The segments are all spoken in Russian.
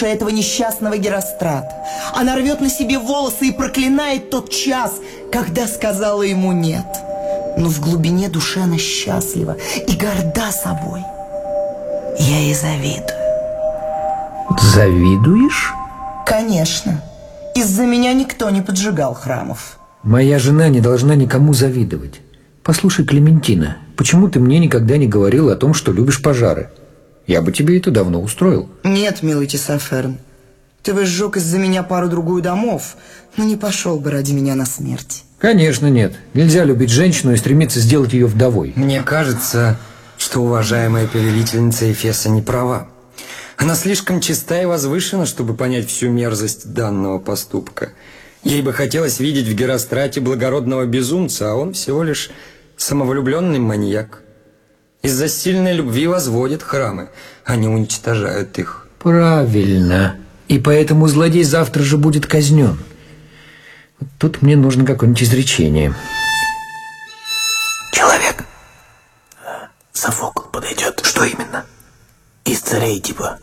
душе этого несчастного Герострата. Она рвет на себе волосы и проклинает тот час, когда сказала ему «нет». Но в глубине души она счастлива и горда собой. Я ей завидую. Завидуешь? Конечно. Из-за меня никто не поджигал храмов. Моя жена не должна никому завидовать. Послушай, Клементина, почему ты мне никогда не говорила о том, что любишь пожары? Я бы тебе это давно устроил. Нет, милый Тесоферн. Ты бы сжег из-за меня пару-другую домов, но не пошел бы ради меня на смерть. Конечно, нет. Нельзя любить женщину и стремиться сделать ее вдовой. Мне кажется, что уважаемая повелительница Эфеса не права. Она слишком чиста и возвышена, чтобы понять всю мерзость данного поступка. Ей бы хотелось видеть в Герострате благородного безумца, а он всего лишь самовлюбленный маньяк. Из-за сильной любви возводят храмы, а не уничтожают их. Правильно. И поэтому злодей завтра же будет казнен. Тут мне нужно какое-нибудь изречение. Человек. Софокл подойдет. Что именно? Из царей типа.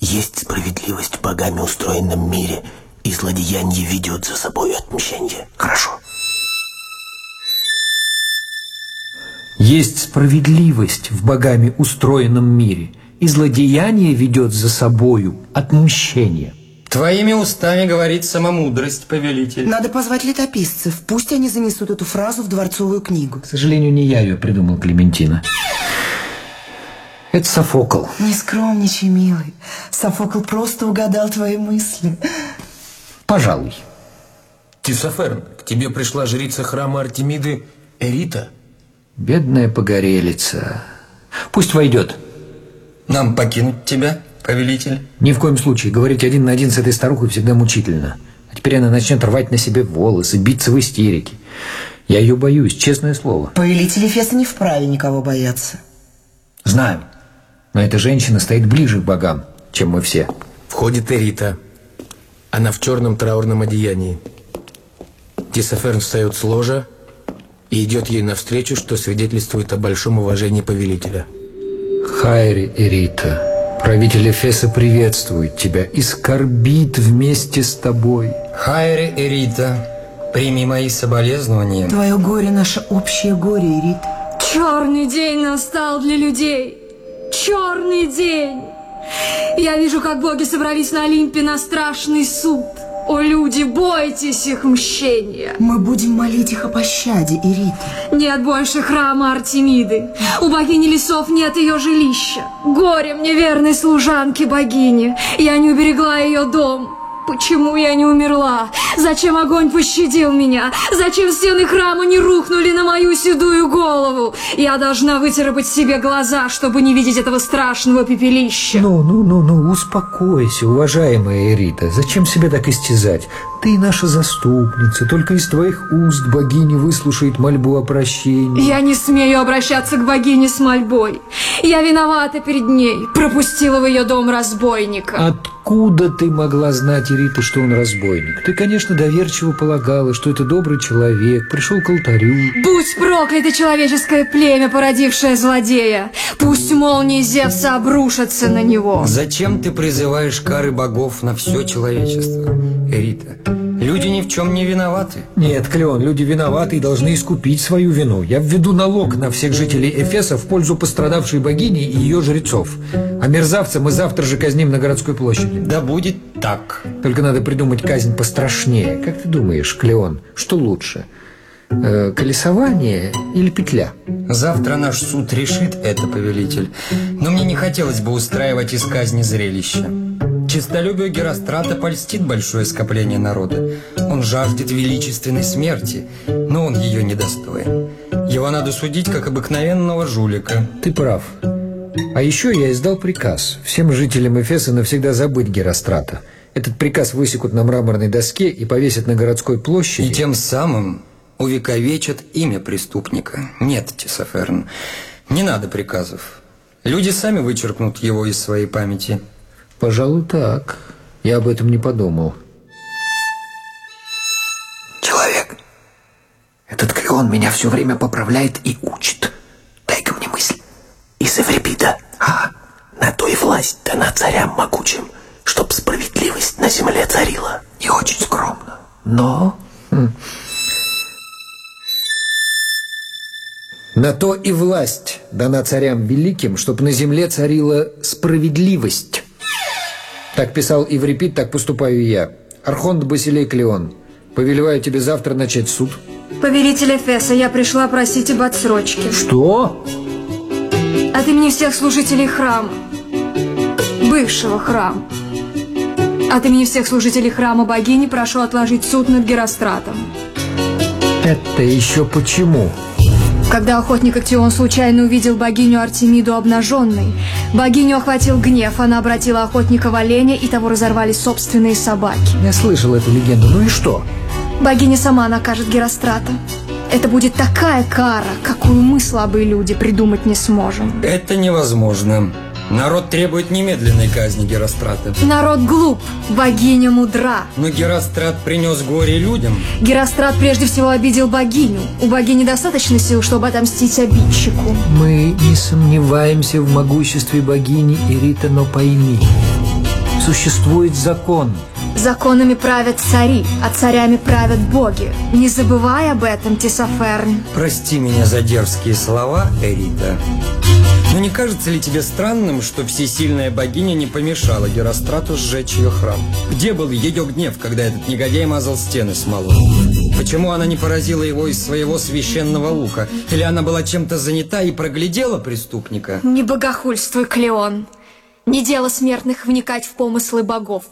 Есть справедливость в богами устроенном мире, и злодеяние ведет за собой отмщение. Хорошо. Есть справедливость в богами устроенном мире, и злодеяние ведет за собою отмщение. Твоими устами говорит самомудрость, повелитель. Надо позвать летописцев. Пусть они занесут эту фразу в дворцовую книгу. К сожалению, не я ее придумал, Клементина. Это Софокл. Не скромничай, милый. Софокл просто угадал твои мысли. Пожалуй. Тисоферн, к тебе пришла жрица храма Артемиды Эрита. Бедная погорелица. Пусть войдет. Нам покинуть тебя, повелитель? Ни в коем случае. Говорить один на один с этой старухой всегда мучительно. А теперь она начнет рвать на себе волосы, биться в истерике. Я ее боюсь, честное слово. Повелитель Эфеса не вправе никого бояться. Знаю. Но эта женщина стоит ближе к богам, чем мы все. Входит Эрита. Она в черном траурном одеянии. Тисоферн встает с ложа и идет ей навстречу, что свидетельствует о большом уважении повелителя. Хайри Эрита, правитель Эфеса приветствует тебя и скорбит вместе с тобой. Хайре Эрита, прими мои соболезнования. Твое горе – наше общее горе, Эрит. Черный день настал для людей. Черный день. Я вижу, как боги собрались на Олимпе на страшный суд. О, люди, бойтесь их мщения. Мы будем молить их о пощаде, Ирита. Нет больше храма Артемиды. У богини лесов нет ее жилища. Горе мне верной служанки богини. Я не уберегла ее дом. Почему я не умерла? Зачем огонь пощадил меня? Зачем стены храма не рухнули на мою седую голову? Я должна выцарапать себе глаза, чтобы не видеть этого страшного пепелища. Ну, ну, ну, ну, успокойся, уважаемая Эрита. Зачем себя так истязать? Ты наша заступница, только из твоих уст богиня выслушает мольбу о прощении. Я не смею обращаться к богине с мольбой. Я виновата перед ней, пропустила в ее дом разбойника. Откуда ты могла знать, Эрита, что он разбойник? Ты, конечно, доверчиво полагала, что это добрый человек, пришел к алтарю. Будь проклято человеческое племя, породившее злодея. Пусть молнии Зевса обрушатся на него. Зачем ты призываешь кары богов на все человечество, Эрита? Люди ни в чем не виноваты. Нет, Клеон, люди виноваты и должны искупить свою вину. Я введу налог на всех жителей Эфеса в пользу пострадавшей богини и ее жрецов. А мерзавца мы завтра же казним на городской площади. Да будет так. Только надо придумать казнь пострашнее. Как ты думаешь, Клеон, что лучше? Э, колесование или петля? Завтра наш суд решит это, повелитель. Но мне не хотелось бы устраивать из казни зрелища. Честолюбию Герострата польстит большое скопление народа. Он жаждет величественной смерти, но он ее недостоин. Его надо судить как обыкновенного жулика. Ты прав. А еще я издал приказ всем жителям Эфеса навсегда забыть Герострата. Этот приказ высекут на мраморной доске и повесят на городской площади. И тем самым увековечат имя преступника. Нет, Тесоферн, не надо приказов. Люди сами вычеркнут его из своей памяти. Пожалуй, так. Я об этом не подумал. Человек, этот Клеон меня все время поправляет и учит. Дай-ка мне мысль. Из Эврипида. А, на то и власть, да на царям могучим, чтоб справедливость на земле царила. Не очень скромно, но... хм. На то и власть дана царям великим, чтоб на земле царила справедливость. Так писал Еврипид, так поступаю и я. Архонт Басилей Клеон, повелеваю тебе завтра начать суд. Повелитель Эфеса, я пришла просить об отсрочке. Что? От имени всех служителей храма. Бывшего храма. От имени всех служителей храма богини прошу отложить суд над Геростратом. Это еще почему? Когда охотник Актион случайно увидел богиню Артемиду обнаженной, богиню охватил гнев, она обратила охотника в оленя, и того разорвали собственные собаки. Я слышал эту легенду, ну и что? Богиня сама накажет Герострата. Это будет такая кара, какую мы, слабые люди, придумать не сможем. Это невозможно. Народ требует немедленной казни Герострата. Народ глуп, богиня мудра. Но Герострат принес горе людям. Герострат прежде всего обидел богиню. У богини достаточно сил, чтобы отомстить обидчику. Мы не сомневаемся в могуществе богини Ирита, но пойми, существует закон. Законами правят цари, а царями правят боги. Не забывай об этом, Тесоферн. Прости меня за дерзкие слова, Эрита. Но не кажется ли тебе странным, что всесильная богиня не помешала Герострату сжечь ее храм? Где был ее гнев, когда этот негодяй мазал стены смолой? Почему она не поразила его из своего священного лука? Или она была чем-то занята и проглядела преступника? Не богохульствуй, Клеон. Не дело смертных вникать в помыслы богов.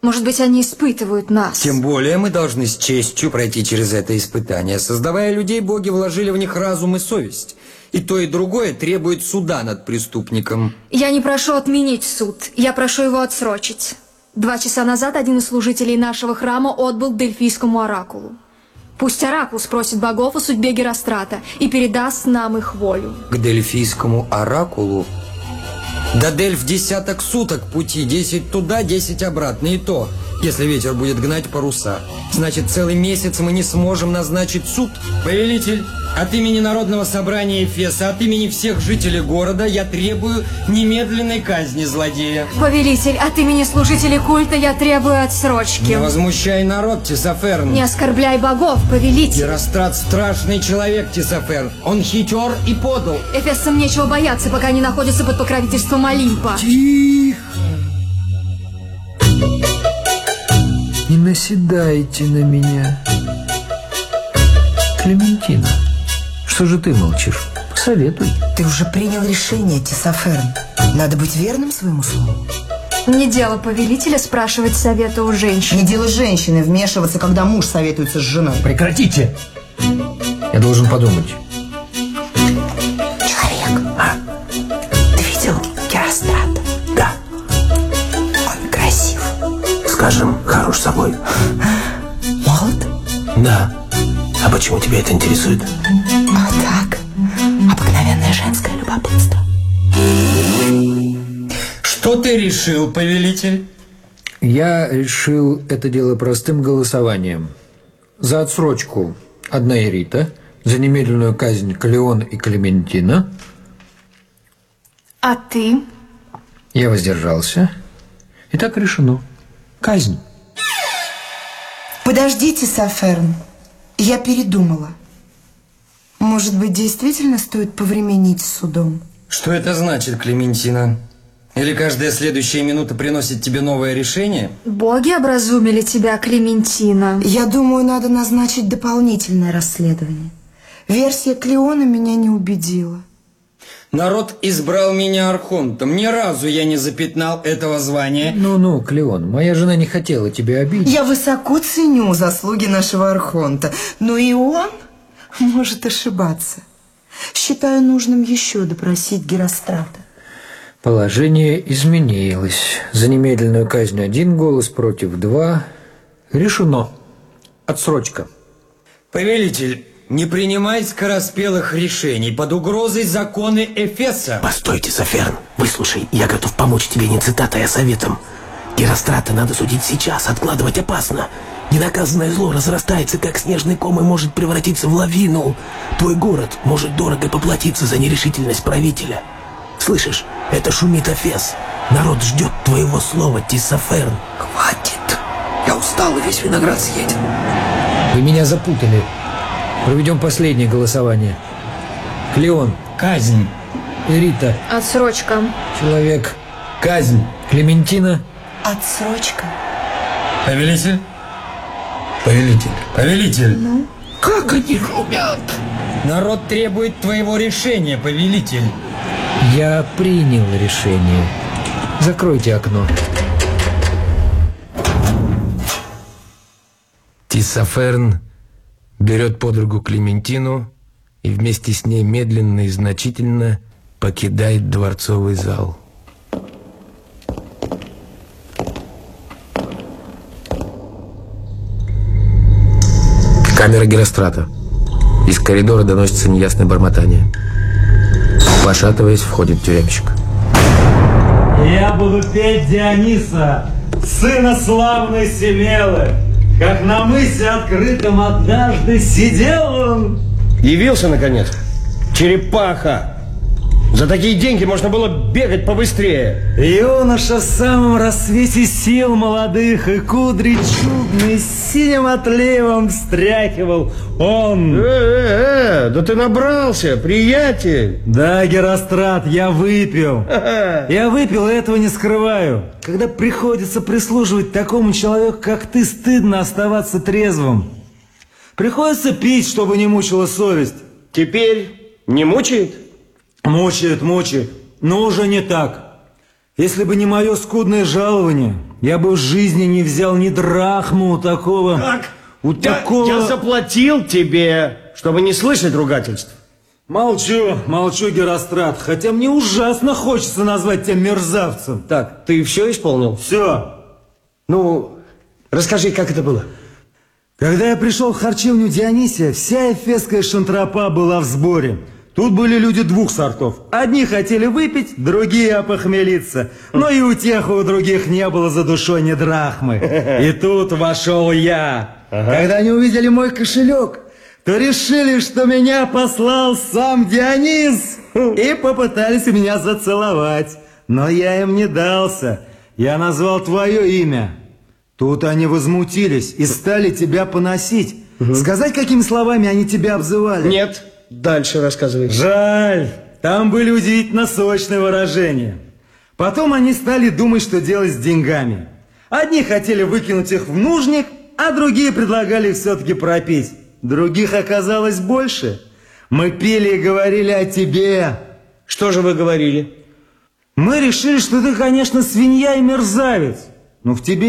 Может быть, они испытывают нас. Тем более мы должны с честью пройти через это испытание. Создавая людей, боги вложили в них разум и совесть. И то, и другое требует суда над преступником. Я не прошу отменить суд, я прошу его отсрочить. Два часа назад один из служителей нашего храма отбыл к Дельфийскому оракулу. Пусть оракул спросит богов о судьбе Герострата и передаст нам их волю. К Дельфийскому оракулу? До Дельф десяток суток пути, десять туда, десять обратно, и то, если ветер будет гнать паруса. Значит, целый месяц мы не сможем назначить суд. Повелитель, от имени Народного собрания Эфеса, от имени всех жителей города я требую немедленной казни злодея. Повелитель, от имени служителей культа я требую отсрочки. Не возмущай народ, Тесоферн. Не оскорбляй богов, повелитель. Герострат страшный человек, Тесоферн. Он хитер и подал. Эфесам нечего бояться, пока они находятся под покровительством Олимпа. Тихо! Не наседайте на меня. Клементина, что же ты молчишь? Посоветуй. Ты уже принял решение, Тесоферн. Надо быть верным своему слову. Не дело повелителя спрашивать совета у женщин. Не дело женщины вмешиваться, когда муж советуется с женой. Прекратите! Я должен подумать. Человек, а? ты видел Герострата? Да, Он красив. скажем, хорош собой. Молод? Да. А почему тебя это интересует? Решил, повелитель? Я решил это дело простым голосованием. За отсрочку одна Эрита, за немедленную казнь Калеон и Клементина. А ты? Я воздержался. И так решено. Казнь. Подождите, Саферн. Я передумала. Может быть, действительно стоит повременить с судом? Что это значит, Клементина? Или каждая следующая минута приносит тебе новое решение? Боги образумили тебя, Клементина. Я думаю, надо назначить дополнительное расследование. Версия Клеона меня не убедила. Народ избрал меня архонтом. Ни разу я не запятнал этого звания. Ну-ну, Клеон, моя жена не хотела тебя обидеть. Я высоко ценю заслуги нашего Архонта, но и он может ошибаться. Считаю нужным еще допросить Герострата. Положение изменилось. За немедленную казнь один голос против два. Решено. Отсрочка. Повелитель, не принимай скороспелых решений под угрозой законы Эфеса. Постойте, Соферн, выслушай, я готов помочь тебе не цитатой, а советом. Герострата надо судить сейчас, откладывать опасно. Ненаказанное зло разрастается, как снежный ком, и может превратиться в лавину. Твой город может дорого поплатиться за нерешительность правителя. Слышишь, это шумит Эфес. Народ ждет твоего слова, Тиссаферн. Хватит. Я устал, и весь виноград съеден. Вы меня запутали. Проведем последнее голосование. Клеон. Казнь. Рита. Отсрочка. Человек. Казнь. Клементина. Отсрочка. Повелитель? Повелитель. Повелитель. Как они шумят! Народ требует твоего решения, повелитель. Я принял решение. Закройте окно. Тиссаферн берет под руку Клементину и вместе с ней медленно и значительно покидает дворцовый зал. Камера Герострата. Из коридора доносится неясное бормотание. Пошатываясь, входит тюремщик. Я буду петь Диониса, сына славной Семелы. Как на мысе открытом однажды сидел он. Явился, наконец. Черепаха. За такие деньги можно было бегать побыстрее. Юноша в самом рассвете сил молодых и кудри чудный синим отливом встряхивал он. Э-э-э, да ты набрался, приятель. Да, Герострат, я выпил. Я выпил и этого не скрываю. Когда приходится прислуживать такому человеку, как ты, стыдно оставаться трезвым. Приходится пить, чтобы не мучила совесть. Теперь не мучает? Мучает, мучает, но уже не так. Если бы не мое скудное жалование, я бы в жизни не взял ни драхму у такого... Как? У Я, такого... я заплатил тебе, чтобы не слышать ругательств. Молчу, молчу, Герострат, хотя мне ужасно хочется назвать тебя мерзавцем. Так, ты все исполнил? Все. Ну, расскажи, как это было. Когда я пришел в харчевню Дионисия, вся эфесская шантропа была в сборе. Тут были люди двух сортов. Одни хотели выпить, другие опохмелиться. Но и у тех, и у других не было за душой ни драхмы. И тут вошел я. Когда они увидели мой кошелек, то решили, что меня послал сам Дионис. И попытались меня зацеловать. Но я им не дался. Я назвал твое имя. Тут они возмутились и стали тебя поносить. Сказать, какими словами они тебя обзывали? Нет, дальше рассказывай. Жаль, там были удивительно сочные выражения. Потом они стали думать, что делать с деньгами. Одни хотели выкинуть их в нужник, а другие предлагали все-таки пропить. Других оказалось больше. Мы пели и говорили о тебе. Что же вы говорили? Мы решили, что ты, конечно, свинья и мерзавец. Но в тебе